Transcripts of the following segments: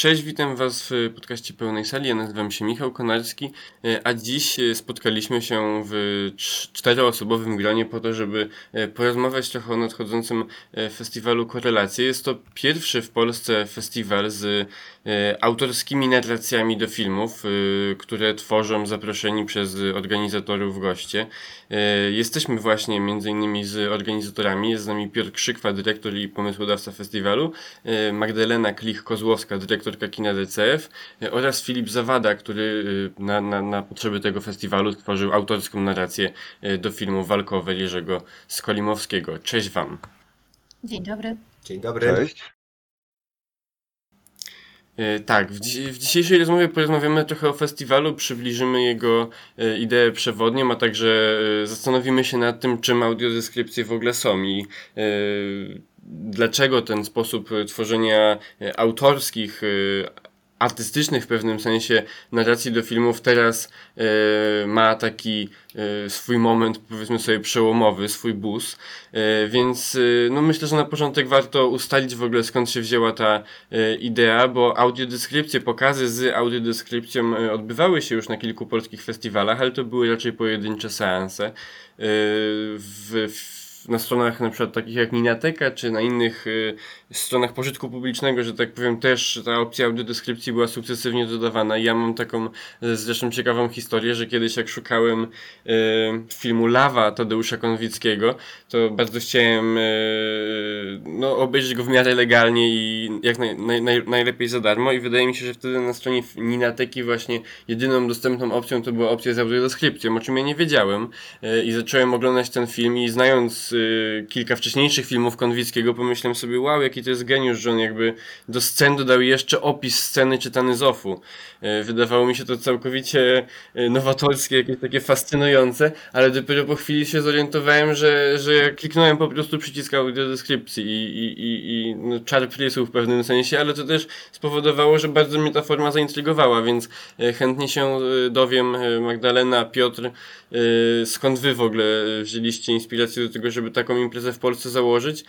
Cześć, witam Was w podcaście Pełnej Sali. Ja nazywam się Michał Konarski, e, a dziś e, spotkaliśmy się w czteroosobowym gronie po to, żeby e, porozmawiać trochę o nadchodzącym festiwalu Korelacje. Jest to pierwszy w Polsce festiwal z autorskimi narracjami do filmów, które tworzą zaproszeni przez organizatorów goście. Jesteśmy właśnie między innymi z organizatorami. Jest z nami Piotr Krzykwa, dyrektor i pomysłodawca festiwalu, Magdalena Klich-Kozłowska, dyrektor dyrektorka kina DCF e, oraz Filip Zawada, który e, na, na, na potrzeby tego festiwalu stworzył autorską narrację e, do filmu walkowe Jerzego Skolimowskiego. Cześć Wam. Dzień dobry. Dzień dobry. Cześć. Tak, w, w, dzisiejszej rozmowie porozmawiamy trochę o festiwalu, przybliżymy jego ideę przewodnią, a także zastanowimy się nad tym, czym audiodeskrypcje w ogóle są i dlaczego ten sposób tworzenia e, autorskich, e, artystycznych w pewnym sensie narracji do filmów teraz e, ma taki swój moment, powiedzmy sobie, przełomowy, swój bus. więc no myślę, że na początek warto ustalić w ogóle skąd się wzięła ta idea, bo audiodeskrypcje, pokazy z audiodeskrypcją odbywały się już na kilku polskich festiwalach, ale to były raczej pojedyncze seanse. w na stronach na przykład takich jak Minateka, czy na innych y, stronach pożytku publicznego, że tak powiem, też ta opcja audiodeskrypcji była sukcesywnie dodawana. Ja mam taką e, zresztą ciekawą historię, że kiedyś jak szukałem y, filmu Lawa Tadeusza Konwickiego, to bardzo chciałem y, no, obejrzeć go w miarę legalnie i jak naj, naj, naj, najlepiej za darmo i wydaje mi się, że wtedy na stronie Ninateki właśnie jedyną dostępną opcją to była opcja z audiodeskrypcją, o czym ja nie wiedziałem i zacząłem oglądać ten film i znając y, kilka wcześniejszych filmów Konwickiego, pomyślałem sobie, wow, jaki to jest geniusz, że on jakby do scen dodał jeszcze opis sceny czytany z OFU. Y, wydawało mi się to całkowicie y, nowatorskie, jakieś takie fascynujące, ale dopiero po chwili się zorientowałem, że, że ja kliknąłem po prostu przycisk audiodeskrypcji i, i, i, i no, czar prysł w pewnym sensie, ale to też spowodowało, że bardzo mnie ta forma zaintrygowała, więc chętnie się dowiem, Magdalena, Piotr, skąd wy w ogóle wzięliście inspirację do tego, żeby żeby taką imprezę w Polsce założyć. Y,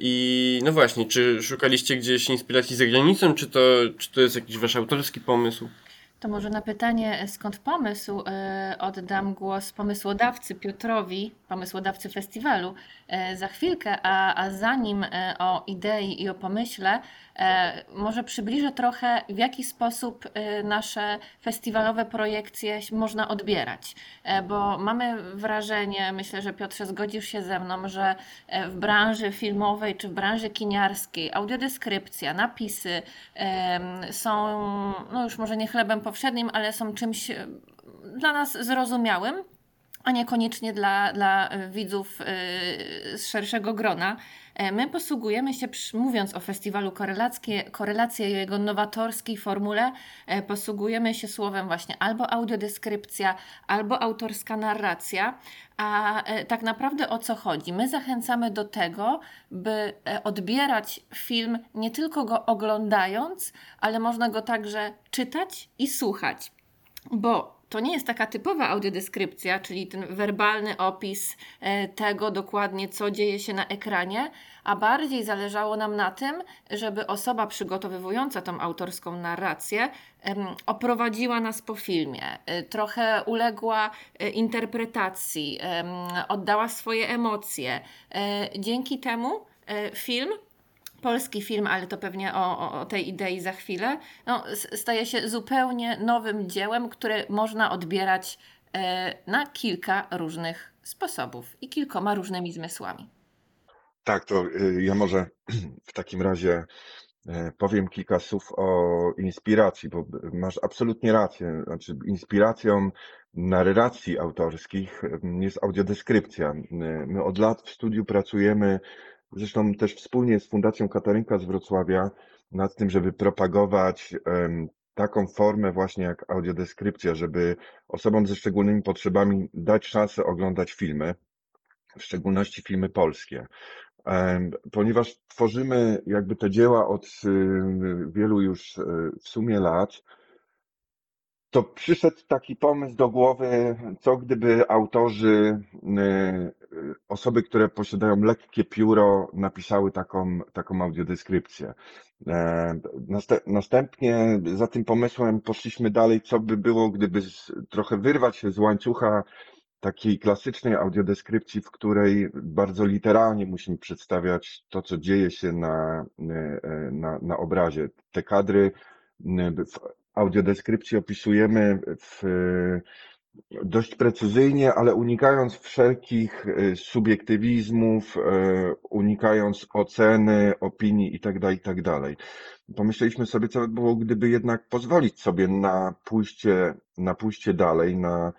I no właśnie, czy szukaliście gdzieś inspiracji za granicą, czy to, czy to jest jakiś wasz autorski pomysł? To może na pytanie, skąd pomysł, y, oddam głos pomysłodawcy Piotrowi, pomysłodawcy festiwalu, y, za chwilkę, a, a zanim o idei i o pomyśle, może przybliżę trochę, w jaki sposób e, nasze festiwalowe projekcje można odbierać, e, bo mamy wrażenie, myślę, że Piotrze zgodzisz się ze mną, że w branży filmowej czy w branży kiniarskiej audiodeskrypcja, napisy są, no już może nie chlebem powszednim, ale są czymś dla nas zrozumiałym, a niekoniecznie dla, dla widzów z szerszego grona. E, my posługujemy się, mówiąc o festiwalu korelacje, korelacje jego nowatorskiej formule, e, posługujemy się słowem właśnie albo audiodeskrypcja, albo autorska narracja. A e, tak naprawdę o co chodzi? My zachęcamy do tego, by odbierać film nie tylko go oglądając, ale można go także czytać i słuchać. Bo to nie jest taka typowa audiodeskrypcja, czyli ten werbalny opis e, tego dokładnie, co dzieje się na ekranie, a bardziej zależało nam na tym, żeby osoba przygotowywująca tą autorską narrację oprowadziła nas po filmie, e, trochę uległa e, interpretacji, oddała swoje emocje. Dzięki temu film polski film, ale to pewnie o, o, tej idei za chwilę, no, staje się zupełnie nowym dziełem, które można odbierać e, na kilka różnych sposobów i kilkoma różnymi zmysłami. Tak, to y, ja może w takim razie e, powiem kilka słów o inspiracji, bo masz absolutnie rację. Znaczy, inspiracją narracji autorskich jest audiodeskrypcja. My od lat w studiu pracujemy Zresztą też wspólnie z Fundacją Katarynka z Wrocławia nad tym, żeby propagować taką formę właśnie jak audiodeskrypcja, żeby osobom ze szczególnymi potrzebami dać szansę oglądać filmy, w szczególności filmy polskie. Ponieważ tworzymy jakby te dzieła od wielu już e, w sumie lat, to przyszedł taki pomysł do głowy, co gdyby autorzy osoby, które posiadają lekkie pióro, napisały taką, taką audiodeskrypcję. Następnie za tym pomysłem poszliśmy dalej, co by było, gdyby trochę wyrwać się z łańcucha takiej klasycznej audiodeskrypcji, w której bardzo literalnie musimy przedstawiać to, co dzieje się na, na, na obrazie. Te kadry w audiodeskrypcji opisujemy w dość precyzyjnie, ale unikając wszelkich e, subiektywizmów, e, unikając oceny, opinii itd., itd. Tak Pomyśleliśmy sobie, co by było, gdyby jednak pozwolić sobie na pójście, na pójście dalej, na,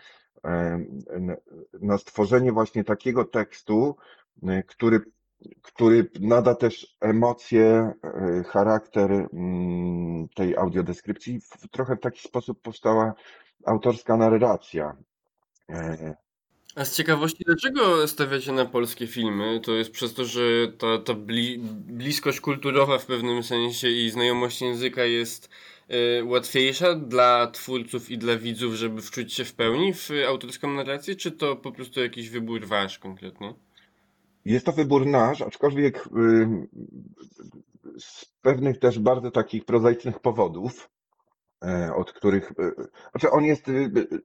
e, na stworzenie właśnie takiego tekstu, który, który nada też emocje, charakter mm, tej audiodeskrypcji. Trochę w taki sposób powstała autorska narracja. E, A z ciekawości, dlaczego stawiacie na polskie filmy? To jest przez to, że ta, ta bli bliskość kulturowa w pewnym sensie i znajomość języka jest y, łatwiejsza dla twórców i dla widzów, żeby wczuć się w pełni w autorską narrację, czy to po prostu jakiś wybór wasz konkretnie? Jest to wybór nasz, aczkolwiek y, z pewnych też bardzo takich prozaicznych powodów. E, od których, e, znaczy on jest e,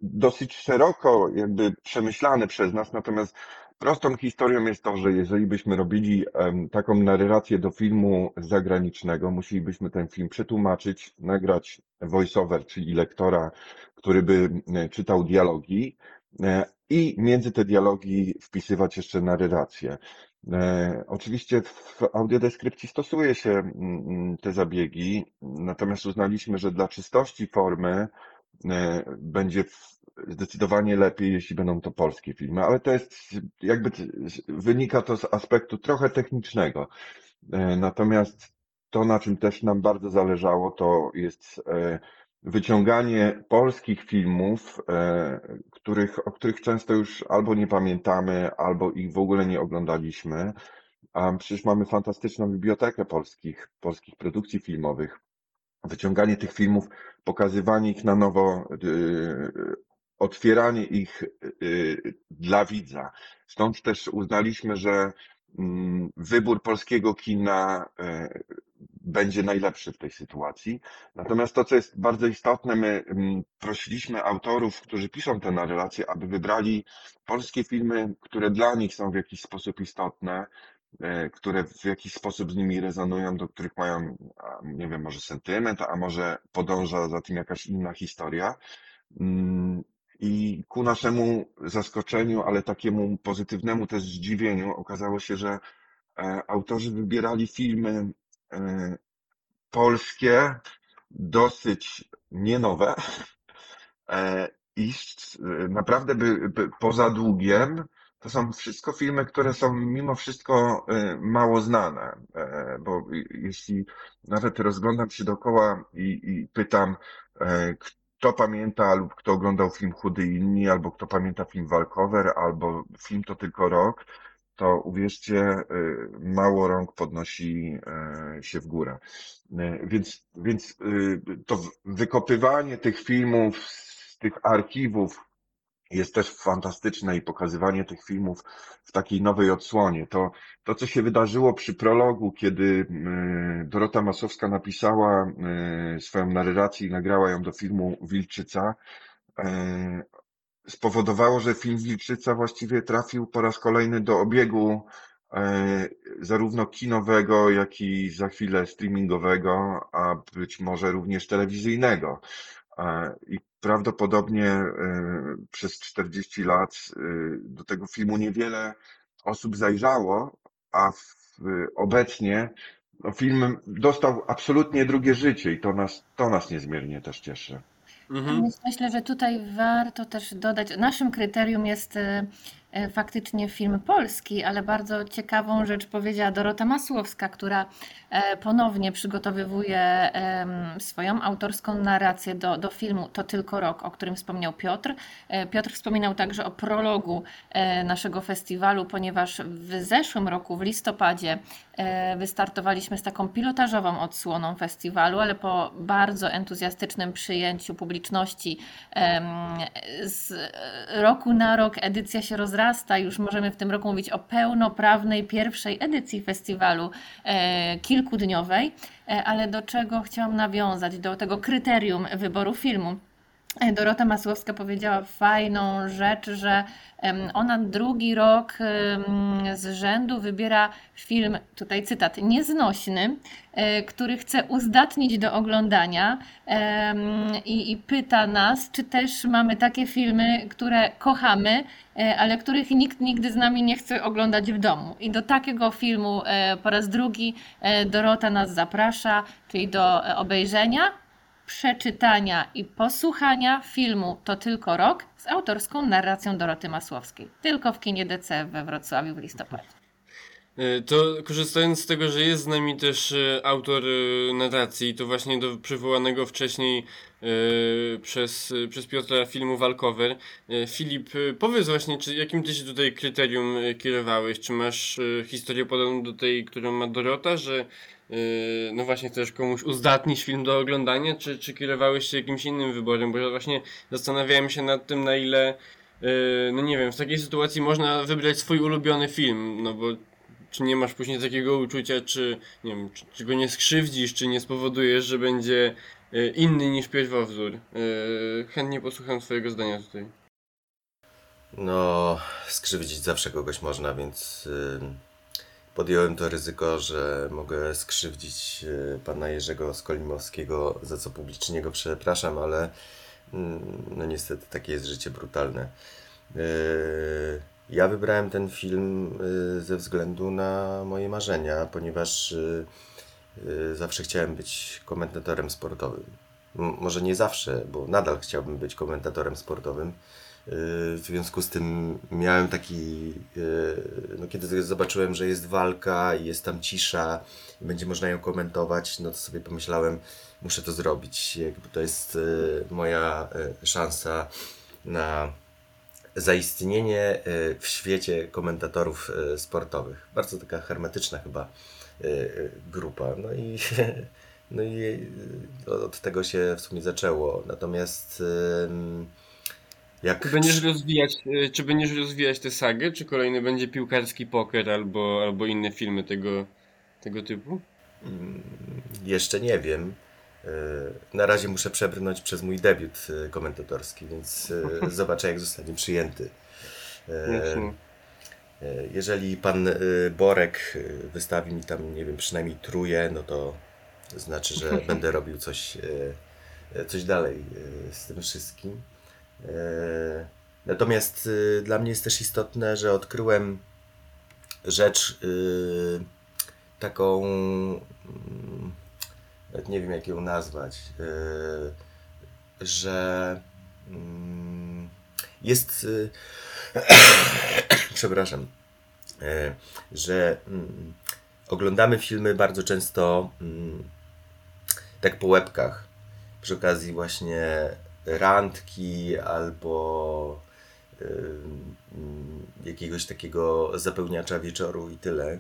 dosyć szeroko jakby przemyślany przez nas, natomiast prostą historią jest to, że jeżeli byśmy robili taką narrację do filmu zagranicznego, musielibyśmy ten film przetłumaczyć, nagrać voiceover, czyli lektora, który by czytał dialogi i między te dialogi wpisywać jeszcze narrację. E, oczywiście w audiodeskrypcji stosuje się mm, mm, te zabiegi, natomiast uznaliśmy, że dla czystości formy e, będzie zdecydowanie lepiej, jeśli będą to polskie filmy, ale to jest jakby wynika to z aspektu trochę technicznego. E, natomiast to, na czym też nam bardzo zależało, to jest wyciąganie polskich filmów, e, których, o których często już albo nie pamiętamy, albo ich w ogóle nie oglądaliśmy. A przecież mamy fantastyczną bibliotekę polskich, polskich produkcji filmowych. Wyciąganie tych filmów, pokazywanie ich na nowo, e, otwieranie ich e, dla widza. Stąd też uznaliśmy, że mm, wybór polskiego kina będzie najlepszy w tej sytuacji. Natomiast to, co jest bardzo istotne, my mm, prosiliśmy autorów, którzy piszą te narracje, aby wybrali polskie filmy, które dla nich są w jakiś sposób istotne, e, które w jakiś sposób z nimi rezonują, do których mają, nie wiem, może sentyment, a może podąża za tym jakaś inna historia. Mm, I ku naszemu zaskoczeniu, ale takiemu pozytywnemu też zdziwieniu, okazało się, że e, autorzy wybierali filmy polskie, dosyć nienowe e, i naprawdę by, by poza długiem to są wszystko filmy, które są mimo wszystko e, mało znane, bo jeśli nawet rozglądam się dookoła i, i pytam, kto pamięta lub kto oglądał film Chudy inni, albo kto pamięta film Walkover, albo film To Tylko Rok, to uwierzcie, y, mało rąk podnosi y, się w górę. Y, więc, więc to wykopywanie tych filmów z tych archiwów jest też fantastyczne i pokazywanie tych filmów w takiej nowej odsłonie. To, to co się wydarzyło przy prologu, kiedy Dorota Masowska napisała swoją narrację i nagrała ją do filmu Wilczyca, spowodowało, że film Wilczyca właściwie trafił po raz kolejny do obiegu e, zarówno kinowego, jak i za chwilę streamingowego, a być może również telewizyjnego. E, I prawdopodobnie e, przez 40 lat do tego filmu niewiele osób zajrzało, a obecnie no, film dostał absolutnie drugie życie i to nas, to nas niezmiernie też cieszy. Mhm. Myślę, że tutaj warto też dodać, naszym kryterium jest E, faktycznie film polski, ale bardzo ciekawą rzecz powiedziała Dorota Masłowska, która e, ponownie przygotowywuje swoją autorską narrację do, do filmu To tylko rok, o którym wspomniał Piotr. E, Piotr wspominał także o prologu naszego festiwalu, ponieważ w zeszłym roku, w listopadzie, wystartowaliśmy z taką pilotażową odsłoną festiwalu, ale po bardzo entuzjastycznym przyjęciu publiczności z roku na rok edycja się rozrasta wzrasta. Już możemy w tym roku mówić o pełnoprawnej pierwszej edycji festiwalu e, kilkudniowej. E, ale do czego chciałam nawiązać? Do tego kryterium wyboru filmu. E, Dorota Masłowska powiedziała fajną rzecz, że ona drugi rok z rzędu wybiera film, tutaj cytat, nieznośny, e, który chce uzdatnić do oglądania i, pyta nas, czy też mamy takie filmy, które kochamy, e, ale których nikt nigdy z nami nie chce oglądać w domu. I do takiego filmu po raz drugi Dorota nas zaprasza, czyli do obejrzenia przeczytania i posłuchania filmu To tylko rok z autorską narracją Doroty Masłowskiej. Tylko w kinie DC we Wrocławiu w listopadzie. E, to korzystając z tego, że jest z nami też e, autor e, narracji, to właśnie do przywołanego wcześniej przez, przez Piotra filmu Walkover. Filip, powiedz właśnie, czy jakim ty się tutaj kryterium kierowałeś? Czy masz historię podobną do tej, którą ma Dorota, że no właśnie chcesz komuś uzdatnić film do oglądania, czy, czy kierowałeś się jakimś innym wyborem? Bo ja właśnie zastanawiałem się nad tym, na ile, no nie wiem, w takiej sytuacji można wybrać swój ulubiony film, no bo czy nie masz później takiego uczucia, czy nie wiem, czy, czy go nie skrzywdzisz, czy nie spowodujesz, że będzie yy, inny niż pierwowzór. Chętnie posłucham swojego zdania tutaj. No, skrzywdzić zawsze kogoś można, więc podjąłem to ryzyko, że mogę skrzywdzić e, pana Jerzego Skolimowskiego, za co publicznie go przepraszam, ale mm, no niestety takie jest życie brutalne. E, ja wybrałem ten film e, ze względu na moje marzenia, ponieważ zawsze chciałem być komentatorem sportowym. Może nie zawsze, bo nadal chciałbym być komentatorem sportowym w związku z tym miałem taki, no kiedy zobaczyłem, że jest walka i jest tam cisza i będzie można ją komentować, no to sobie pomyślałem, muszę to zrobić. Jakby to jest moja szansa na zaistnienie w świecie komentatorów sportowych. Bardzo taka hermetyczna chyba grupa. No i, no i od tego się w sumie zaczęło. Natomiast jak... Będziesz rozwijać, e, czy będziesz rozwijać tę sagę, czy kolejny będzie piłkarski poker albo, albo inne filmy tego, tego typu? Mm, jeszcze nie wiem. E, na razie muszę przebrnąć przez mój debiut e, komentatorski, więc zobaczę, jak zostanie przyjęty. Jeżeli pan Borek wystawi mi tam, nie wiem, przynajmniej truje, no to znaczy, że będę robił coś, coś dalej z tym wszystkim. E, natomiast dla mnie jest też istotne, że odkryłem rzecz taką, mm, nawet nie wiem jak ją nazwać, y, że mm, jest, przepraszam, e, że mm, oglądamy filmy bardzo często tak po łebkach, przy okazji właśnie randki albo jakiegoś takiego zapełniacza wieczoru i tyle.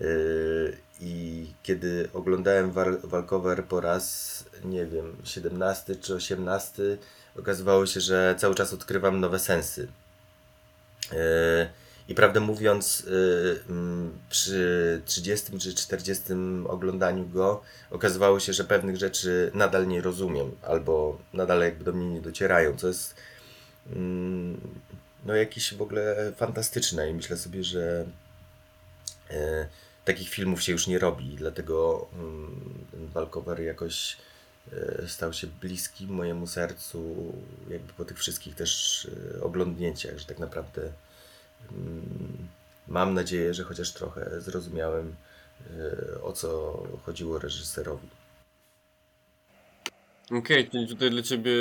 Y, I kiedy oglądałem Walkover po raz, nie wiem, 17 czy 18, okazywało się, że cały czas odkrywam nowe sensy. Y, I prawdę mówiąc, przy 30 czy 40 oglądaniu go okazywało się, że pewnych rzeczy nadal nie rozumiem, albo nadal jakby do mnie nie docierają, co jest mm, no jakieś w ogóle fantastyczne i myślę sobie, że takich filmów się już nie robi, dlatego mm, ten Walkover jakoś e, stał się bliski mojemu sercu, jakby po tych wszystkich też e, oglądnięciach, że tak naprawdę mm, mam nadzieję, że chociaż trochę zrozumiałem E, o co chodziło reżyserowi. Okej, okay, czyli tutaj dla Ciebie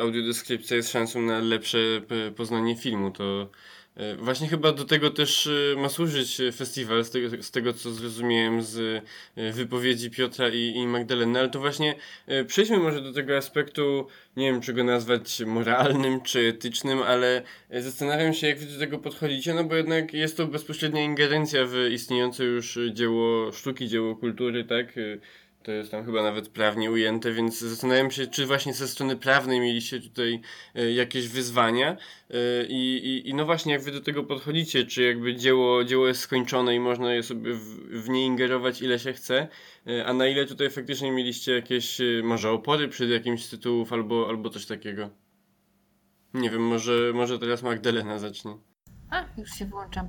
audiodeskrypcja jest szansą na lepsze poznanie filmu. To właśnie chyba do tego też ma służyć festiwal, z tego, z tego co zrozumiałem z wypowiedzi Piotra i, i Magdaleny, ale to właśnie przejdźmy może do tego aspektu, nie wiem czy go nazwać moralnym czy etycznym, ale zastanawiam się jak Wy do tego podchodzicie, no bo jednak jest to bezpośrednia ingerencja w istniejące już dzieło sztuki, dzieło kultury, tak? To jest tam chyba nawet prawnie ujęte, więc zastanawiam się, czy właśnie ze strony prawnej mieliście tutaj e, jakieś wyzwania e, i, i, i no właśnie jak wy do tego podchodzicie, czy jakby dzieło, dzieło jest skończone i można je sobie w, w nie ingerować ile się chce, e, a na ile tutaj faktycznie mieliście jakieś może opory przed jakimś tytułów albo, albo coś takiego? Nie wiem, może, może teraz Magdalena zacznie. A, już się włączam.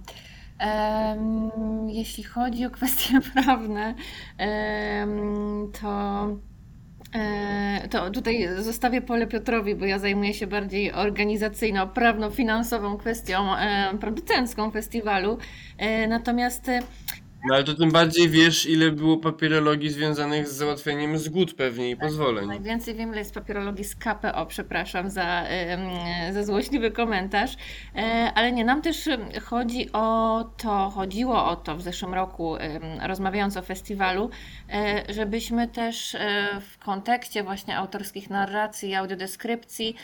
Jeśli chodzi o kwestie prawne, to, e, to tutaj zostawię pole Piotrowi, bo ja zajmuję się bardziej organizacyjno-prawno-finansową kwestią producencką festiwalu. E, natomiast no ale to tym bardziej wiesz, ile było papierologii związanych z załatwianiem zgód pewnie i tak, pozwoleń. Najwięcej wiem, ile jest papierologii z KPO, przepraszam za, za złośliwy komentarz. E, ale nie, nam też chodzi o to, chodziło o to w zeszłym roku, rozmawiając o festiwalu, żebyśmy też e, w kontekście właśnie autorskich narracji i audiodeskrypcji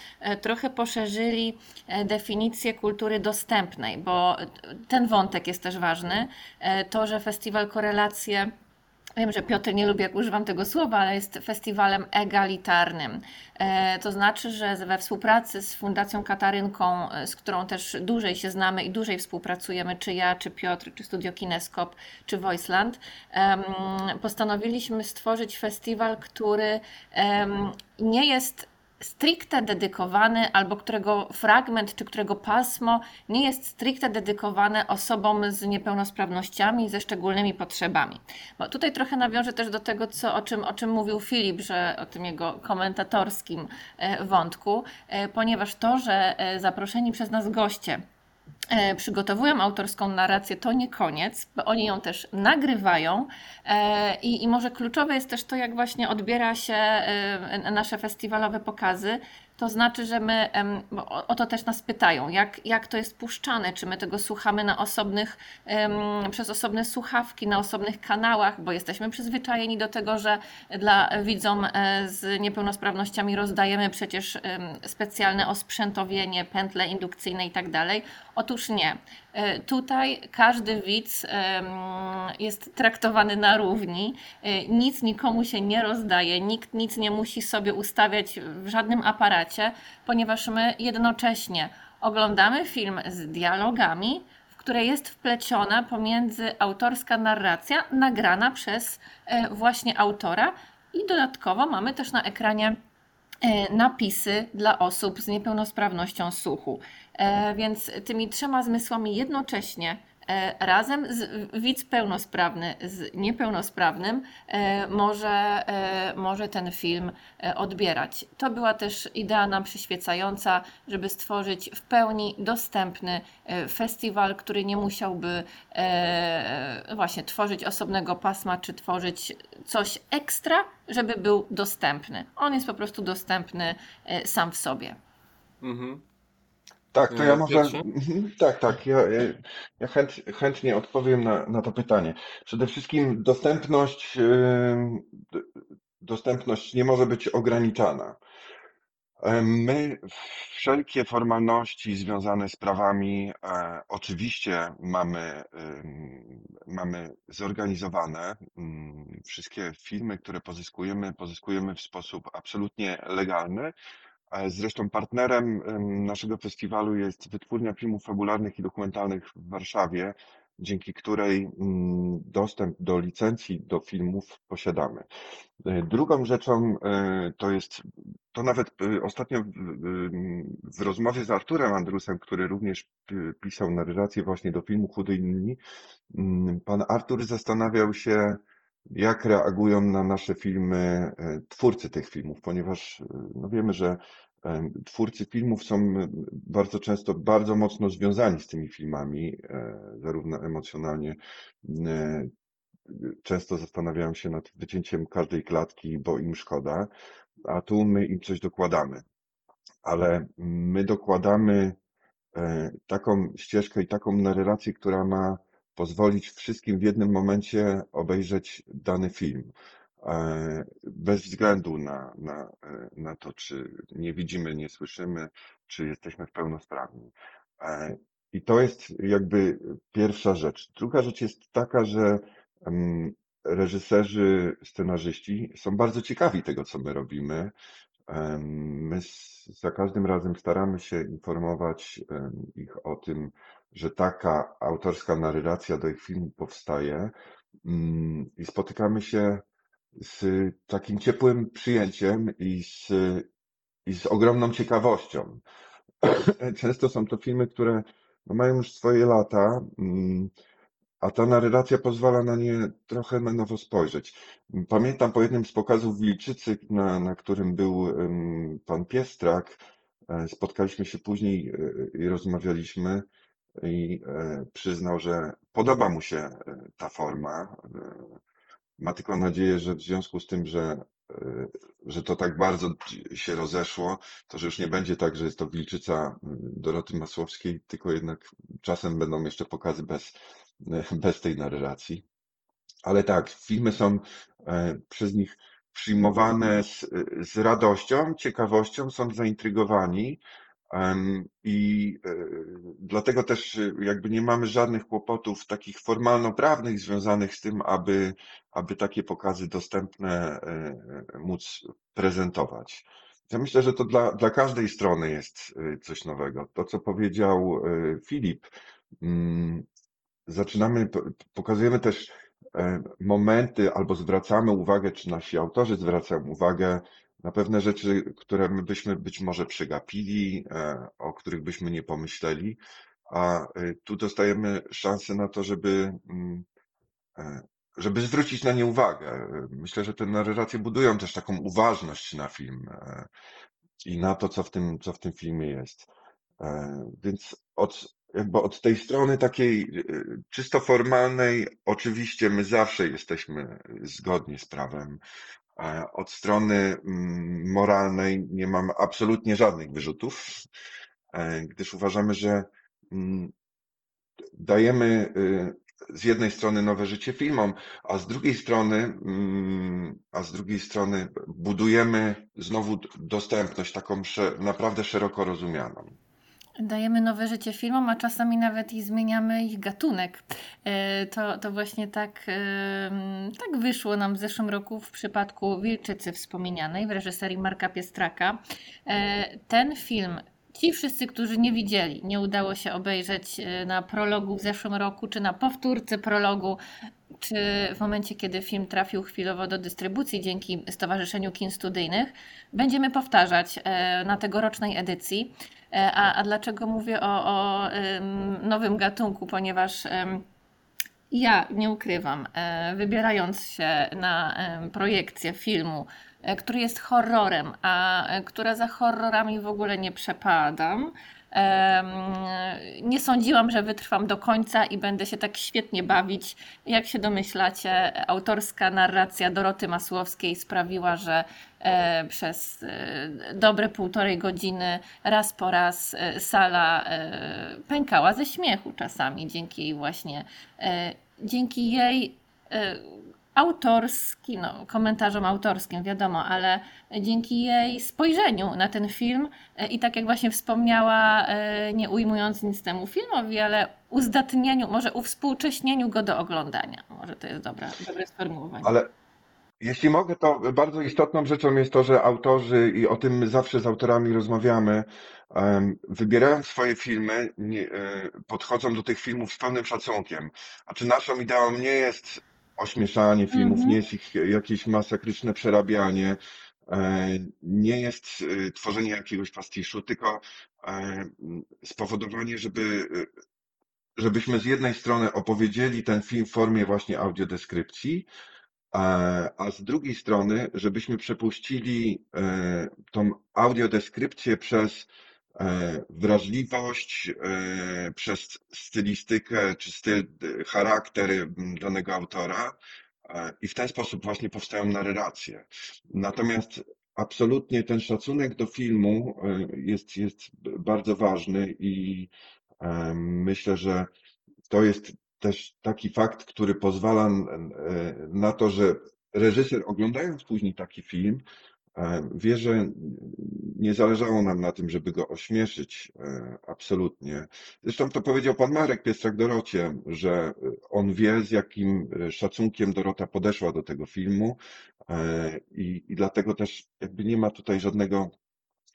trochę poszerzyli definicję kultury dostępnej, bo ten wątek jest też ważny. To, że festiwal Korelacje Wiem, że Piotr nie lubi, jak używam tego słowa, ale jest festiwalem egalitarnym. E, to znaczy, że we współpracy z Fundacją Katarynką, e, z którą też dłużej się znamy i dłużej współpracujemy, czy ja, czy Piotr, czy Studio Kineskop, czy Voiceland, postanowiliśmy stworzyć festiwal, który nie jest stricte dedykowany, albo którego fragment, czy którego pasmo nie jest stricte dedykowane osobom z niepełnosprawnościami, ze szczególnymi potrzebami. Bo tutaj trochę nawiążę też do tego, co, o, czym, o czym mówił Filip, że o tym jego komentatorskim e, wątku, e, ponieważ to, że e, zaproszeni przez nas goście przygotowują autorską narrację, to nie koniec, bo oni ją też nagrywają e, i, i może kluczowe jest też to, jak właśnie odbiera się e, nasze festiwalowe pokazy, to znaczy, że my o, o to też nas pytają, jak, jak to jest puszczane, czy my tego słuchamy na osobnych, przez osobne słuchawki, na osobnych kanałach, bo jesteśmy przyzwyczajeni do tego, że dla widzom e, z niepełnosprawnościami rozdajemy przecież specjalne osprzętowienie, pętle indukcyjne i tak dalej. Otóż nie. E, tutaj każdy widz jest traktowany na równi, e, nic nikomu się nie rozdaje, nikt nic nie musi sobie ustawiać w żadnym aparacie, ponieważ my jednocześnie oglądamy film z dialogami, w które jest wpleciona pomiędzy autorska narracja nagrana przez e, właśnie autora i dodatkowo mamy też na ekranie napisy dla osób z niepełnosprawnością słuchu. E, więc tymi trzema zmysłami jednocześnie e, razem z widz pełnosprawny z niepełnosprawnym e, może, może ten film odbierać. To była też idea nam przyświecająca, żeby stworzyć w pełni dostępny festiwal, który nie musiałby właśnie tworzyć osobnego pasma, czy tworzyć coś ekstra, żeby był dostępny. On jest po prostu dostępny sam w sobie. Mhm. Tak, to ja może. Mhm, Tak, tak. Ja, ja chęt, chętnie odpowiem na, na to pytanie. Przede wszystkim dostępność, dostępność nie może być ograniczana. My wszelkie formalności związane z prawami e, oczywiście mamy, mamy zorganizowane. Wszystkie filmy, które pozyskujemy, pozyskujemy w sposób absolutnie legalny. Zresztą partnerem naszego festiwalu jest Wytwórnia Filmów Fabularnych i Dokumentalnych w Warszawie, dzięki której mm, dostęp do licencji do filmów posiadamy. E, drugą rzeczą e, to jest, to nawet e, ostatnio w, rozmowie z Arturem Andrusem, który również pisał narrację właśnie do filmu Chudy Inni, pan Artur zastanawiał się, jak reagują na nasze filmy twórcy tych filmów, ponieważ no wiemy, że Twórcy filmów są bardzo często bardzo mocno związani z tymi filmami, e, zarówno emocjonalnie. E, często zastanawiają się nad wycięciem każdej klatki, bo im szkoda, a tu my im coś dokładamy. Ale my dokładamy e, taką ścieżkę i taką narrację, która ma pozwolić wszystkim w jednym momencie obejrzeć dany film. E, bez względu na, na, e, na to, czy nie widzimy, nie słyszymy, czy jesteśmy pełnosprawni. E, I to jest jakby pierwsza rzecz. Druga rzecz jest taka, że reżyserzy, scenarzyści są bardzo ciekawi tego, co my robimy. My za każdym razem staramy się informować ich o tym, że taka autorska narracja do ich filmu powstaje mm, i spotykamy się z takim ciepłym przyjęciem i z, i z ogromną ciekawością. Często są to filmy, które no, mają już swoje lata, mm, a ta narracja pozwala na nie trochę na nowo spojrzeć. Pamiętam po jednym z pokazów w Wilczycy, na, na którym był pan Piestrak, e, spotkaliśmy się później e, i rozmawialiśmy i e, przyznał, że podoba mu się ta forma. Ma tylko nadzieję, że w związku z tym, że, że to tak bardzo się rozeszło, to że już nie będzie tak, że jest to Wilczyca Doroty Masłowskiej, tylko jednak czasem będą jeszcze pokazy bez, bez tej narracji. Ale tak, filmy są e, przez nich przyjmowane z, z radością, ciekawością, są zaintrygowani i e, dlatego też jakby nie mamy żadnych kłopotów takich formalno-prawnych związanych z tym, aby, aby takie pokazy dostępne e, móc prezentować. Ja myślę, że to dla, dla każdej strony jest coś nowego. To, co powiedział Filip, mm, zaczynamy, pokazujemy też e, momenty, albo zwracamy uwagę, czy nasi autorzy zwracają uwagę na pewne rzeczy, które my byśmy być może przegapili, e, o których byśmy nie pomyśleli, a e, tu dostajemy szansę na to, żeby, mm, żeby zwrócić na nie uwagę. Myślę, że te narracje budują też taką uważność na film i na to, co w tym, co w tym filmie jest. Więc od, jakby od tej strony takiej czysto formalnej, oczywiście my zawsze jesteśmy zgodni z prawem. Od strony mm, moralnej nie mamy absolutnie żadnych wyrzutów, e, gdyż uważamy, że mm, dajemy y, z jednej strony nowe życie filmom, a z drugiej strony, mm, a z drugiej strony budujemy znowu dostępność taką naprawdę szeroko rozumianą. Dajemy nowe życie filmom, a czasami nawet i zmieniamy ich gatunek. E, to, to właśnie tak, tak wyszło nam w zeszłym roku w przypadku Wilczycy wspomnianej w reżyserii Marka Piestraka. E, ten film Ci wszyscy, którzy nie widzieli, nie udało się obejrzeć e, na prologu w zeszłym roku, czy na powtórce prologu, czy w momencie, kiedy film trafił chwilowo do dystrybucji dzięki Stowarzyszeniu Kin Studyjnych, będziemy powtarzać na tegorocznej edycji. E, a, a dlaczego mówię o, o nowym gatunku? Ponieważ ja nie ukrywam, e, wybierając się na projekcję filmu, e, który jest horrorem, a która za horrorami w ogóle nie przepadam, nie sądziłam, że wytrwam do końca i będę się tak świetnie bawić. Jak się domyślacie, autorska narracja Doroty Masłowskiej sprawiła, że e, przez e, dobre półtorej godziny raz po raz e, sala pękała ze śmiechu czasami dzięki jej właśnie, dzięki jej autorskim, no, komentarzom autorskim, wiadomo, ale dzięki jej spojrzeniu na ten film e, i tak jak właśnie wspomniała, e, nie ujmując nic temu filmowi, ale uzdatnieniu, może uwspółcześnieniu go do oglądania. Może to jest dobre, dobre sformułowanie. Ale jeśli mogę, to bardzo istotną rzeczą jest to, że autorzy, i o tym zawsze z autorami rozmawiamy, wybierając swoje filmy, e, podchodzą do tych filmów z pełnym szacunkiem. A czy naszą ideą nie jest ośmieszanie filmów, nie jest ich jakieś masakryczne przerabianie, e, nie jest e, tworzenie jakiegoś pastiszu, tylko e, spowodowanie, żeby, żebyśmy z jednej strony opowiedzieli ten film w formie właśnie audiodeskrypcji, a z drugiej strony, żebyśmy przepuścili tą audiodeskrypcję przez wrażliwość e, przez stylistykę czy styl, charakter danego autora e, i w ten sposób właśnie powstają narracje. Natomiast absolutnie ten szacunek do filmu jest, jest bardzo ważny i myślę, że to jest też taki fakt, który pozwala na to, że reżyser oglądając później taki film, E, wie, że nie zależało nam na tym, żeby go ośmieszyć, e, absolutnie. Zresztą to powiedział pan Marek Piestrak Dorocie, że on wie, z jakim szacunkiem Dorota podeszła do tego filmu i, i dlatego też jakby nie ma tutaj żadnego,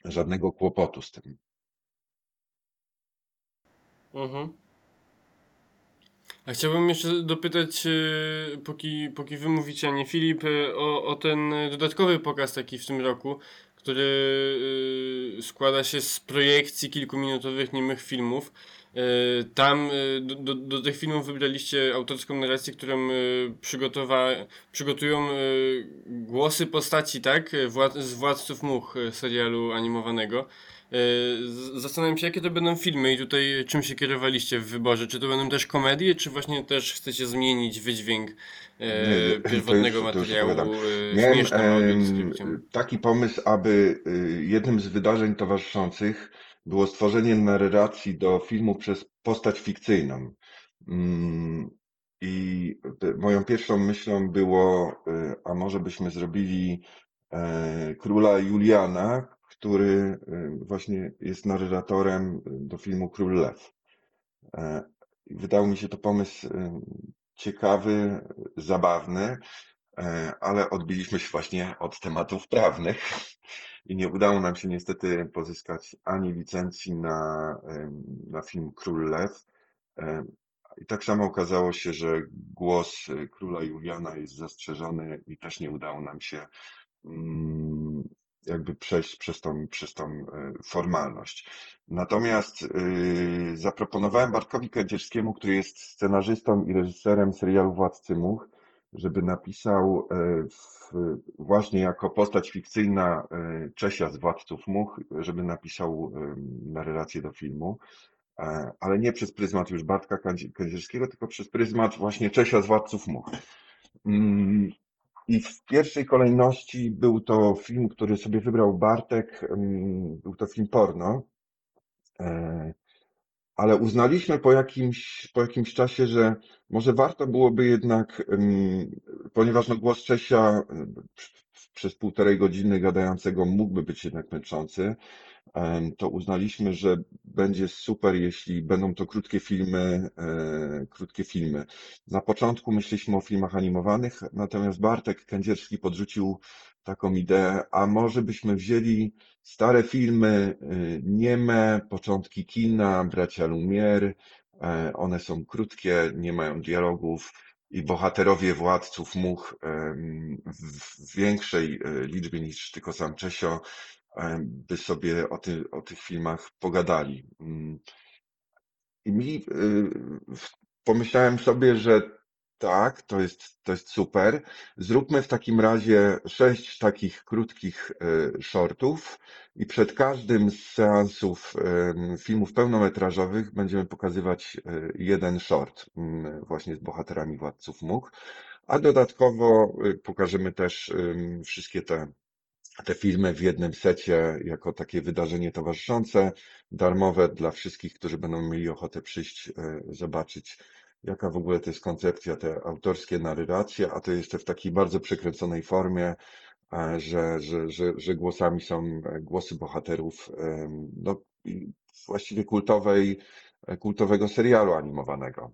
żadnego kłopotu z tym. Mhm. A chciałbym jeszcze dopytać, e, póki, póki wy mówicie, a nie Filip, e, o, o ten dodatkowy pokaz taki w tym roku, który e, składa się z projekcji kilkuminutowych niemych filmów. Tam do, do, do tych filmów wybraliście autorską narrację, którą przygotowa, przygotują głosy postaci, tak? Z Władców Much serialu animowanego. E, zastanawiam się, jakie to będą filmy i tutaj czym się kierowaliście w wyborze? Czy to będą też komedie, czy właśnie też chcecie zmienić wydźwięk e, pierwotnego już, materiału e, Miałem e, taki pomysł, aby e, jednym z wydarzeń towarzyszących było stworzenie narracji do filmu przez postać fikcyjną. Mm, I moją pierwszą myślą było, a może byśmy zrobili króla Juliana, który y, właśnie jest narratorem do filmu Król Lew. E, Wydał mi się to pomysł y, ciekawy, zabawny, e, ale odbiliśmy się właśnie od tematów prawnych i nie udało nam się niestety pozyskać ani licencji na, na film Król Lew. E, I tak samo okazało się, że głos króla Juliana jest zastrzeżony i też nie udało nam się mm, jakby przejść przez tą, przez tą e, formalność. Natomiast yy, zaproponowałem Bartkowi Kędzierskiemu, który jest scenarzystą i reżyserem serialu Władcy Much, żeby napisał yy, w, właśnie jako postać fikcyjna Czesia z Władców Much, żeby napisał narrację do filmu, ale nie przez pryzmat już Bartka Kędzierskiego, tylko przez pryzmat właśnie Czesia z Władców Much. Mm, i w pierwszej kolejności był to film, który sobie wybrał Bartek. Był to film porno. E, ale uznaliśmy po jakimś, po jakimś czasie, że może warto byłoby jednak, ponieważ no głos Czesia przez półtorej godziny gadającego mógłby być jednak męczący, to uznaliśmy, że będzie super, jeśli będą to krótkie filmy, e, krótkie filmy. Na początku myśleliśmy o filmach animowanych, natomiast Bartek Kędzierski podrzucił taką ideę, a może byśmy wzięli stare filmy, e, nieme, początki kina, bracia Lumière, e, one są krótkie, nie mają dialogów i bohaterowie władców much w większej liczbie niż tylko sam Czesio by sobie o, ty, o tych filmach pogadali. Mm. I mi y, pomyślałem sobie, że tak, to jest, to jest super. Zróbmy w takim razie sześć takich krótkich y, shortów i przed każdym z seansów filmów pełnometrażowych będziemy pokazywać y, jeden short mm, właśnie z bohaterami Władców Much, a dodatkowo pokażemy też wszystkie te te filmy w jednym secie jako takie wydarzenie towarzyszące, darmowe dla wszystkich, którzy będą mieli ochotę przyjść, e, zobaczyć, jaka w ogóle to jest koncepcja, te autorskie narracje, a to jeszcze w takiej bardzo przekręconej formie, e, że, że, że, że głosami są e, głosy bohaterów no, właściwie kultowej, kultowego serialu animowanego.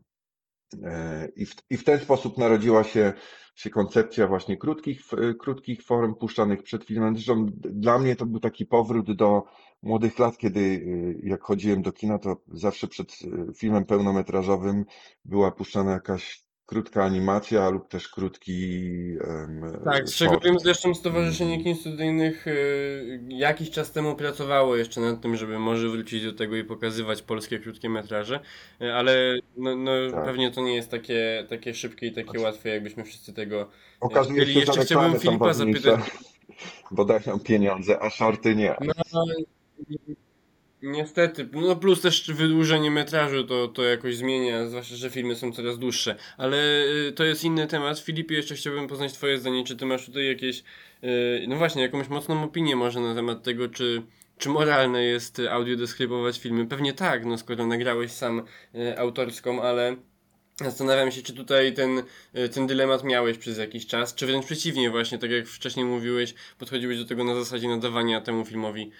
I w, I w ten sposób narodziła się, się koncepcja właśnie krótkich, krótkich form puszczanych przed filmem. Zresztą dla mnie to był taki powrót do młodych lat, kiedy y, jak chodziłem do kina, to zawsze przed y, filmem pełnometrażowym była puszczana jakaś krótka animacja lub też krótki. Um, tak, z czego wiem zresztą Stowarzyszenie Kin Studyjnych y, jakiś czas temu pracowało jeszcze nad tym, żeby może wrócić do tego i pokazywać polskie krótkie metraże, y, ale no, no tak. pewnie to nie jest takie, takie szybkie i takie znaczy, łatwe, jakbyśmy wszyscy tego y, Okazuje się, Jeszcze chciałbym Filipa zapytać. Bo dają pieniądze, a shorty nie. No, Niestety, no plus też wydłużenie metrażu to, to jakoś zmienia, zwłaszcza, że filmy są coraz dłuższe. Ale y, to jest inny temat. Filipie, jeszcze chciałbym poznać Twoje zdanie. Czy Ty masz tutaj jakieś, y, no właśnie, jakąś mocną opinię może na temat tego, czy, czy moralne jest audiodeskrybować filmy? Pewnie tak, no skoro nagrałeś sam y, autorską, ale Zastanawiam się, czy tutaj ten, y, ten dylemat miałeś przez jakiś czas, czy wręcz przeciwnie, właśnie, tak jak wcześniej mówiłeś, podchodziłeś do tego na zasadzie nadawania temu filmowi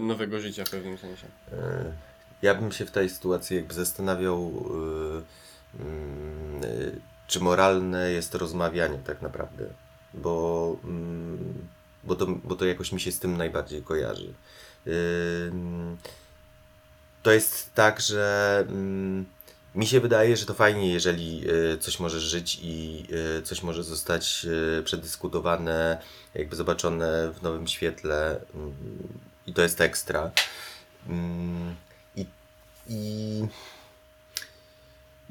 nowego życia w pewnym sensie. E, ja bym się w tej sytuacji jakby zastanawiał, e, e, czy moralne jest rozmawianie tak naprawdę, bo, mm, bo, to, bo to jakoś mi się z tym najbardziej kojarzy. To jest tak, że mm, mi się wydaje, że to fajnie, jeżeli coś może żyć i coś może zostać przedyskutowane, jakby zobaczone w nowym świetle mm, i to jest ekstra. I, i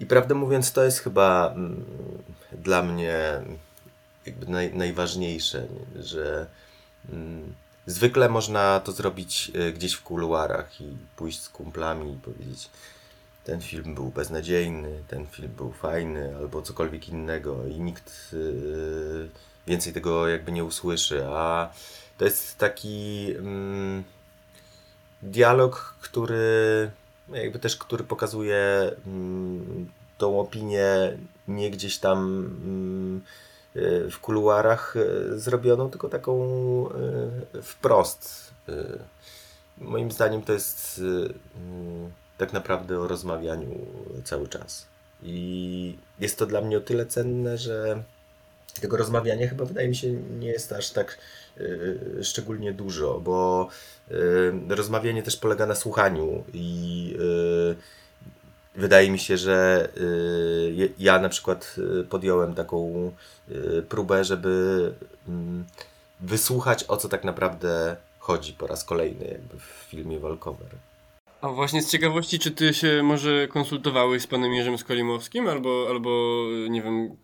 i prawdę mówiąc, to jest chyba mm, dla mnie jakby naj, najważniejsze, nie? że mm, zwykle można to zrobić y, gdzieś w kuluarach i pójść z kumplami i powiedzieć ten film był beznadziejny, ten film był fajny albo cokolwiek innego i nikt y, więcej tego jakby nie usłyszy, a to jest taki mm, dialog, który jakby też, który pokazuje mm, tą opinię nie gdzieś tam mm, y, w kuluarach y, zrobioną, tylko taką y, wprost. Moim zdaniem to jest tak naprawdę o rozmawianiu cały czas. I jest to dla mnie o tyle cenne, że tego rozmawiania chyba wydaje mi się nie jest aż tak szczególnie dużo, bo rozmawianie też polega na słuchaniu i wydaje mi się, że ja na przykład podjąłem taką próbę, żeby mm, wysłuchać o co tak naprawdę chodzi po raz kolejny jakby w filmie Walkover. A właśnie z ciekawości, czy ty się może konsultowałeś z panem Jerzym Skolimowskim, albo, albo nie wiem,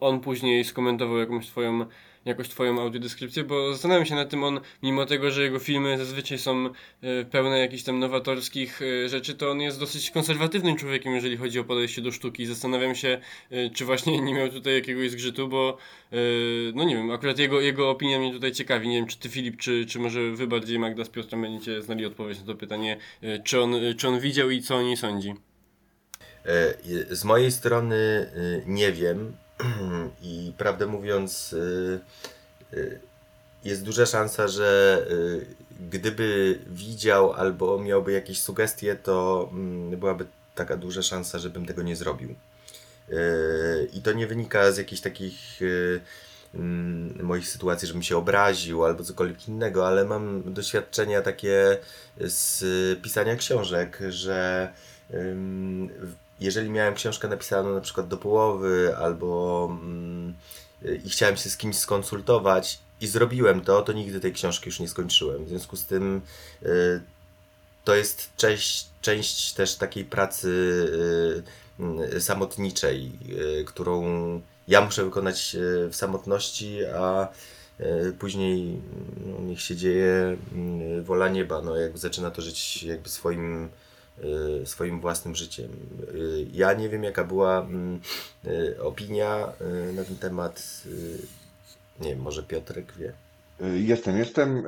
on, później skomentował jakąś twoją jakoś twoją audiodeskrypcję, bo zastanawiam się nad tym, on mimo tego, że jego filmy zazwyczaj są e, pełne jakichś tam nowatorskich e, rzeczy, to on jest dosyć konserwatywnym człowiekiem, jeżeli chodzi o podejście do sztuki. Zastanawiam się, e, czy właśnie nie miał tutaj jakiegoś zgrzytu, bo no nie wiem, akurat jego, jego opinia mnie tutaj ciekawi. Nie wiem, czy ty Filip, czy, czy może wy bardziej Magda z Piotrem będziecie znali odpowiedź na to pytanie, czy on, czy on widział i co o niej sądzi. Z mojej strony nie wiem, I prawdę mówiąc, y, y, jest duża szansa, że y, gdyby widział albo miałby jakieś sugestie, to mm, byłaby taka duża szansa, żebym tego nie zrobił. I to nie wynika z jakichś takich mm, moich sytuacji, żebym się obraził albo cokolwiek innego, ale mam doświadczenia takie z pisania książek, że jeżeli miałem książkę napisaną na przykład do połowy albo mm, i chciałem się z kimś skonsultować i zrobiłem to, to nigdy tej książki już nie skończyłem. W związku z tym y, to jest część, część też takiej pracy y, y, samotniczej, y, którą ja muszę wykonać y, w samotności, a y, później no, niech się dzieje wola nieba. No, jak zaczyna to żyć jakby swoim swoim własnym życiem. Y, ja nie wiem, jaka była mm, y, opinia na ten temat. Nie wiem, może Piotrek wie. Jestem, jestem.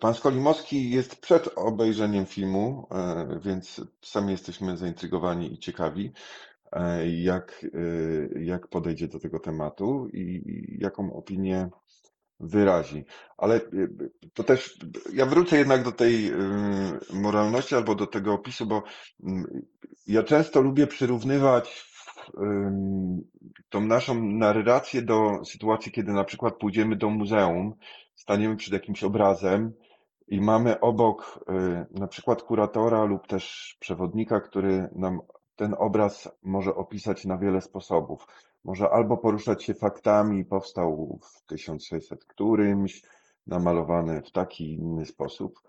Pan Skolimowski jest przed obejrzeniem filmu, więc sami jesteśmy zaintrygowani i ciekawi, jak, jak podejdzie do tego tematu i jaką opinię wyrazi. Ale y, to też, ja wrócę jednak do tej y, moralności albo do tego opisu, bo mm, ja często lubię przyrównywać tą naszą narrację do sytuacji, kiedy na przykład pójdziemy do muzeum, staniemy przed jakimś obrazem i mamy obok y, na przykład kuratora lub też przewodnika, który nam ten obraz może opisać na wiele sposobów może albo poruszać się faktami, powstał w 1600 którymś, namalowany w taki inny sposób,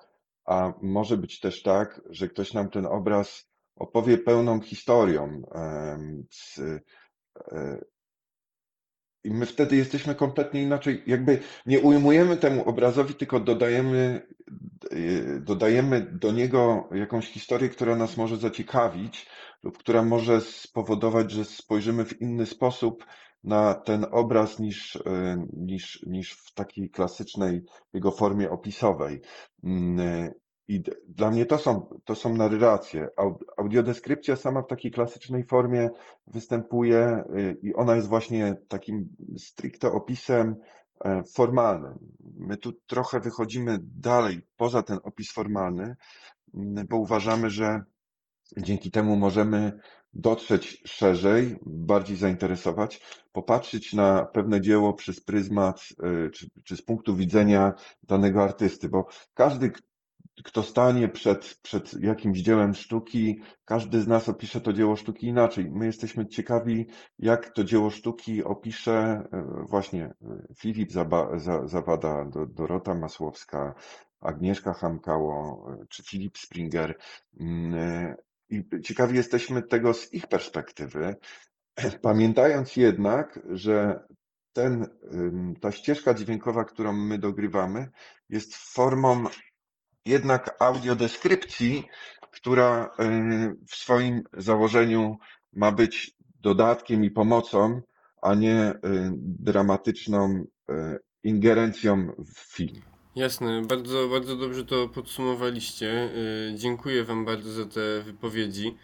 a może być też tak, że ktoś nam ten obraz opowie pełną historią. Z, e, I my wtedy jesteśmy kompletnie inaczej, jakby nie ujmujemy temu obrazowi, tylko dodajemy, e, dodajemy do niego jakąś historię, która nas może zaciekawić, lub która może spowodować, że spojrzymy w inny sposób na ten obraz niż, e, niż, niż w takiej klasycznej jego formie opisowej. Mm, i dla mnie to są, to są narracje. Audiodeskrypcja sama w takiej klasycznej formie występuje y, i ona jest właśnie takim stricte opisem e, formalnym. My tu trochę wychodzimy dalej poza ten opis formalny, bo uważamy, że dzięki temu możemy dotrzeć szerzej, bardziej zainteresować, popatrzeć na pewne dzieło przez pryzmat y, czy, czy z punktu widzenia danego artysty, bo każdy, kto stanie przed, przed jakimś dziełem sztuki, każdy z nas opisze to dzieło sztuki inaczej. My jesteśmy ciekawi, jak to dzieło sztuki opisze e, właśnie e, Filip Zawada, Dorota Masłowska, Agnieszka Hamkało czy Filip Springer. I ciekawi jesteśmy tego z ich perspektywy, pamiętając jednak, że ten, ta ścieżka dźwiękowa, którą my dogrywamy, jest formą jednak audiodeskrypcji, która y, w swoim założeniu ma być dodatkiem i pomocą, a nie y, dramatyczną y, ingerencją w film. Jasne, bardzo, bardzo dobrze to podsumowaliście. Dziękuję Wam bardzo za te wypowiedzi.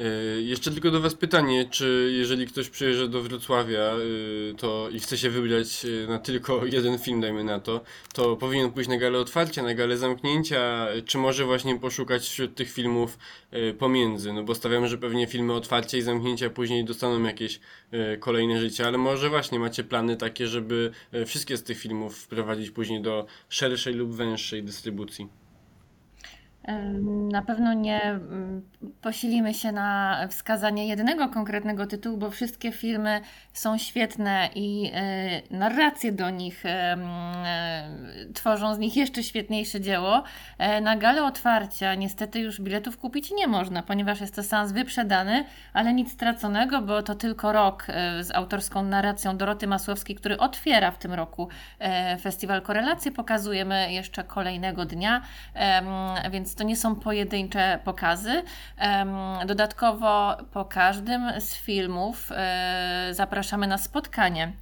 E, jeszcze tylko do Was pytanie, czy jeżeli ktoś przyjeżdża do Wrocławia e, to i chce się wybrać e, na tylko jeden film, dajmy na to, to powinien pójść na galę otwarcia, na galę zamknięcia, czy może właśnie poszukać wśród tych filmów pomiędzy? No bo stawiam, że pewnie filmy otwarcia i zamknięcia później dostaną jakieś kolejne życie, ale może właśnie macie plany takie, żeby wszystkie z tych filmów wprowadzić później do szerszej lub węższej dystrybucji. Na pewno nie mm, posilimy się na wskazanie jednego konkretnego tytułu, bo wszystkie filmy są świetne i e, narracje do nich e, tworzą z nich jeszcze świetniejsze dzieło. E, na galę otwarcia niestety już biletów kupić nie można, ponieważ jest to seans wyprzedany, ale nic straconego, bo to tylko rok z autorską narracją Doroty Masłowskiej, który otwiera w tym roku festiwal Korelacje. Pokazujemy jeszcze kolejnego dnia, więc to nie są pojedyncze pokazy. Dodatkowo po każdym z filmów e, zapraszamy na spotkanie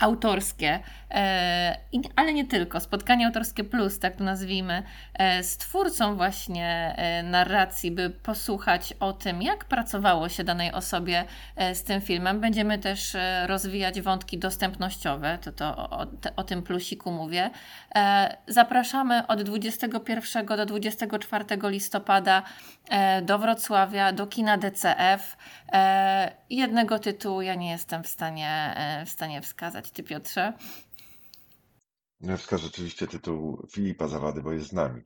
autorskie, e, ale nie tylko, spotkanie autorskie plus, tak to nazwijmy, e, z twórcą właśnie e, narracji, by posłuchać o tym, jak pracowało się danej osobie z tym filmem. Będziemy też rozwijać wątki dostępnościowe, to, to o, o tym plusiku mówię. Zapraszamy od 21 do 24 listopada do Wrocławia, do kina DCF. Jednego tytułu ja nie jestem w stanie, w stanie wskazać ty Piotrze? Ja wskażę oczywiście tytuł Filipa Zawady, bo jest z nami.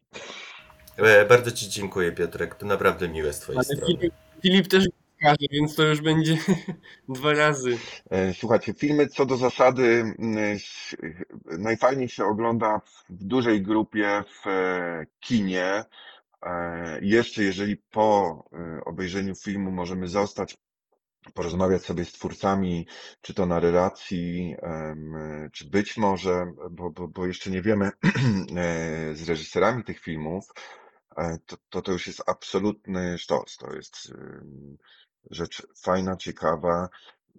E, bardzo Ci dziękuję, Piotrek. To naprawdę miłe z Twojej Ale strony. Filip, Filip też wskaże, więc to już będzie dwa razy. E, słuchajcie, filmy co do zasady najfajniej się ogląda w dużej grupie w e, kinie. Jeszcze jeżeli po obejrzeniu filmu możemy zostać porozmawiać sobie z twórcami, czy to na relacji, czy być może, bo, bo, bo jeszcze nie wiemy, e, z reżyserami tych filmów, e, to, to, to już jest absolutny sztos. To jest rzecz fajna, ciekawa.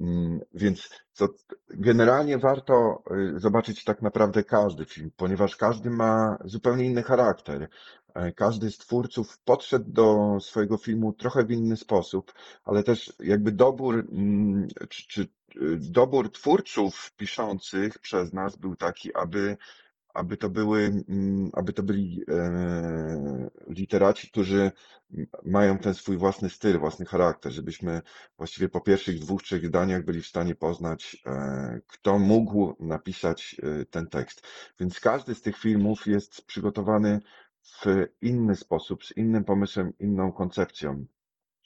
Mm, więc to generalnie warto zobaczyć tak naprawdę każdy film, ponieważ każdy ma zupełnie inny charakter. E, każdy z twórców podszedł do swojego filmu trochę w inny sposób, ale też jakby dobór, mm, czy, czy y, dobór twórców piszących przez nas był taki, aby aby to były, mm, aby to byli e, literaci, którzy mają ten swój własny styl, własny charakter, żebyśmy właściwie po pierwszych dwóch, trzech zdaniach byli w stanie poznać, e, kto mógł napisać ten tekst. Więc każdy z tych filmów jest przygotowany w inny sposób, z innym pomysłem, inną koncepcją.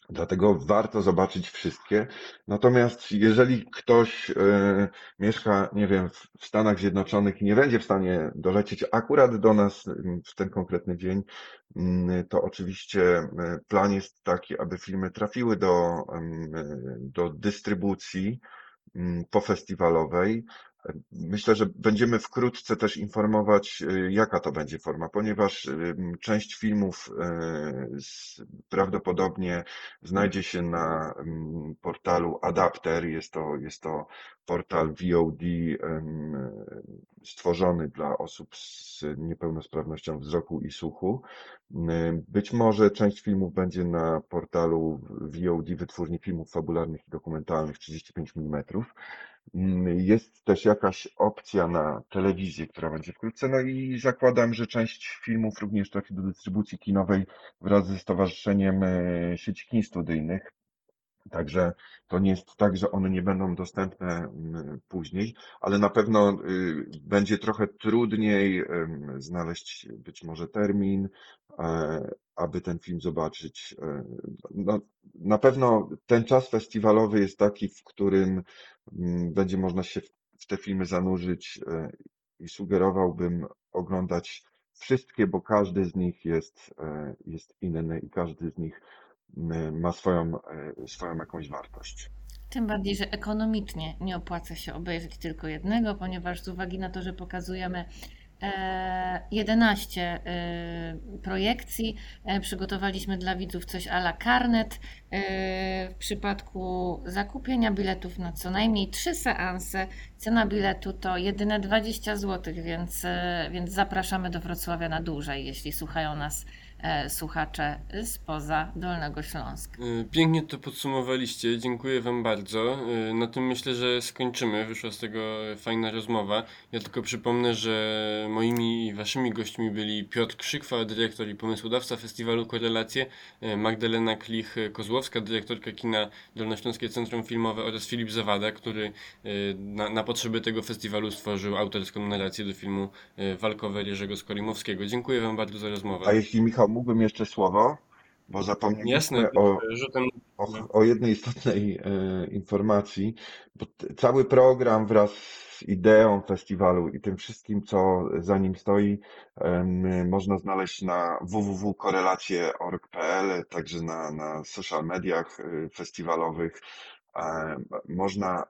Dlatego warto zobaczyć wszystkie. Natomiast jeżeli ktoś y, mieszka, nie wiem, w Stanach Zjednoczonych i nie będzie w stanie dolecieć akurat do nas w ten konkretny dzień, y, to oczywiście e, plan jest taki, aby filmy trafiły do, y, do dystrybucji pofestiwalowej Myślę, że będziemy wkrótce też informować, y, jaka to będzie forma, ponieważ y, część filmów y, prawdopodobnie znajdzie się na mm, portalu Adapter. Jest to, jest to portal VOD stworzony dla osób z niepełnosprawnością wzroku i słuchu. Być może część filmów będzie na portalu VOD Wytwórni Filmów Fabularnych i Dokumentalnych 35 mm. Mm, jest też jakaś opcja na telewizję, która będzie wkrótce, no i zakładam, że część filmów również trafi do dystrybucji kinowej wraz ze Stowarzyszeniem e, Sieci Kin Studyjnych. Także to nie jest tak, że one nie będą dostępne mm, później, ale na pewno y, będzie trochę trudniej znaleźć być może termin, e, aby ten film zobaczyć. E, no, na pewno ten czas festiwalowy jest taki, w którym mm, będzie można się w te filmy zanurzyć e, i sugerowałbym oglądać wszystkie, bo każdy z nich jest, jest inny i każdy z nich ma swoją, e, swoją jakąś wartość. Tym bardziej, że ekonomicznie nie opłaca się obejrzeć tylko jednego, ponieważ z uwagi na to, że pokazujemy 11 e, e, projekcji. Przygotowaliśmy dla widzów coś ala karnet. W przypadku zakupienia biletów na co najmniej 3 seanse, cena biletu to jedyne 20 zł, więc, więc zapraszamy do Wrocławia na dłużej, jeśli słuchają nas E, słuchacze spoza Dolnego Śląska. E, pięknie to podsumowaliście, dziękuję Wam bardzo. E, na tym myślę, że skończymy. Wyszła z tego fajna rozmowa. Ja tylko przypomnę, że moimi i Waszymi gośćmi byli Piotr Krzykwa, dyrektor i pomysłodawca festiwalu Korelacje, Magdalena Klich-Kozłowska, dyrektorka kina Dolnośląskie Centrum Filmowe oraz Filip Zawada, który na, na potrzeby tego festiwalu stworzył autorską narrację do filmu Walkowe Jerzego Skolimowskiego. Dziękuję Wam bardzo za rozmowę. A jeśli Michał mógłbym jeszcze słowo, bo zapomnieliśmy Jasne, o, rzutem... o, o jednej istotnej e, informacji, bo cały program wraz z ideą festiwalu i tym wszystkim, co za nim stoi, e, można znaleźć na www.korelacje.org.pl, także na, na social mediach e, festiwalowych. E, można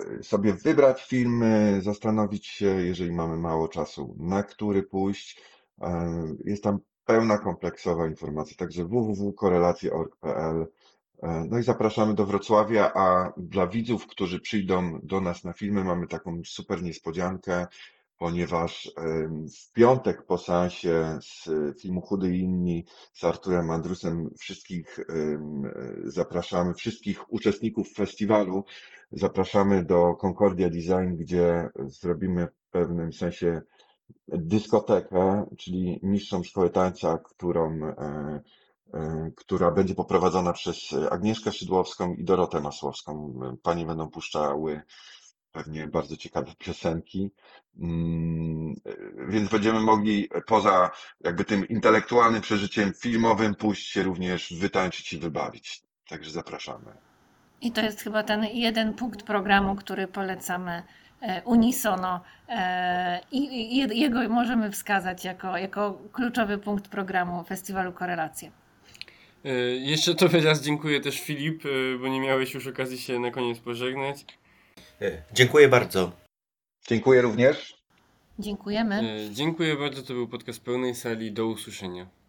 e, sobie wybrać filmy, zastanowić się, jeżeli mamy mało czasu, na który pójść. E, jest tam pełna kompleksowa informacja, także www.korelacje.org.pl. E, no i zapraszamy do Wrocławia, a dla widzów, którzy przyjdą do nas na filmy, mamy taką super niespodziankę, ponieważ w piątek po seansie z filmu Chudy i Inni z Arturem Andrusem wszystkich zapraszamy, wszystkich uczestników festiwalu zapraszamy do Concordia Design, gdzie zrobimy w pewnym sensie dyskotekę, czyli niższą szkołę tańca, którą, e, e, która będzie poprowadzona przez Agnieszkę Szydłowską i Dorotę Masłowską. Panie będą puszczały pewnie bardzo ciekawe piosenki, mm, więc będziemy mogli poza jakby tym intelektualnym przeżyciem filmowym pójść się również wytańczyć i wybawić. Także zapraszamy. I to jest chyba ten jeden punkt programu, który polecamy E, unisono e, i jego możemy wskazać jako, jako kluczowy punkt programu Festiwalu Korelacje. E, jeszcze to raz dziękuję też Filip, bo nie miałeś już okazji się na koniec pożegnać. Dziękuję bardzo. Dziękuję również. Dziękujemy. Dziękuję bardzo, to był podcast pełnej sali. Do usłyszenia.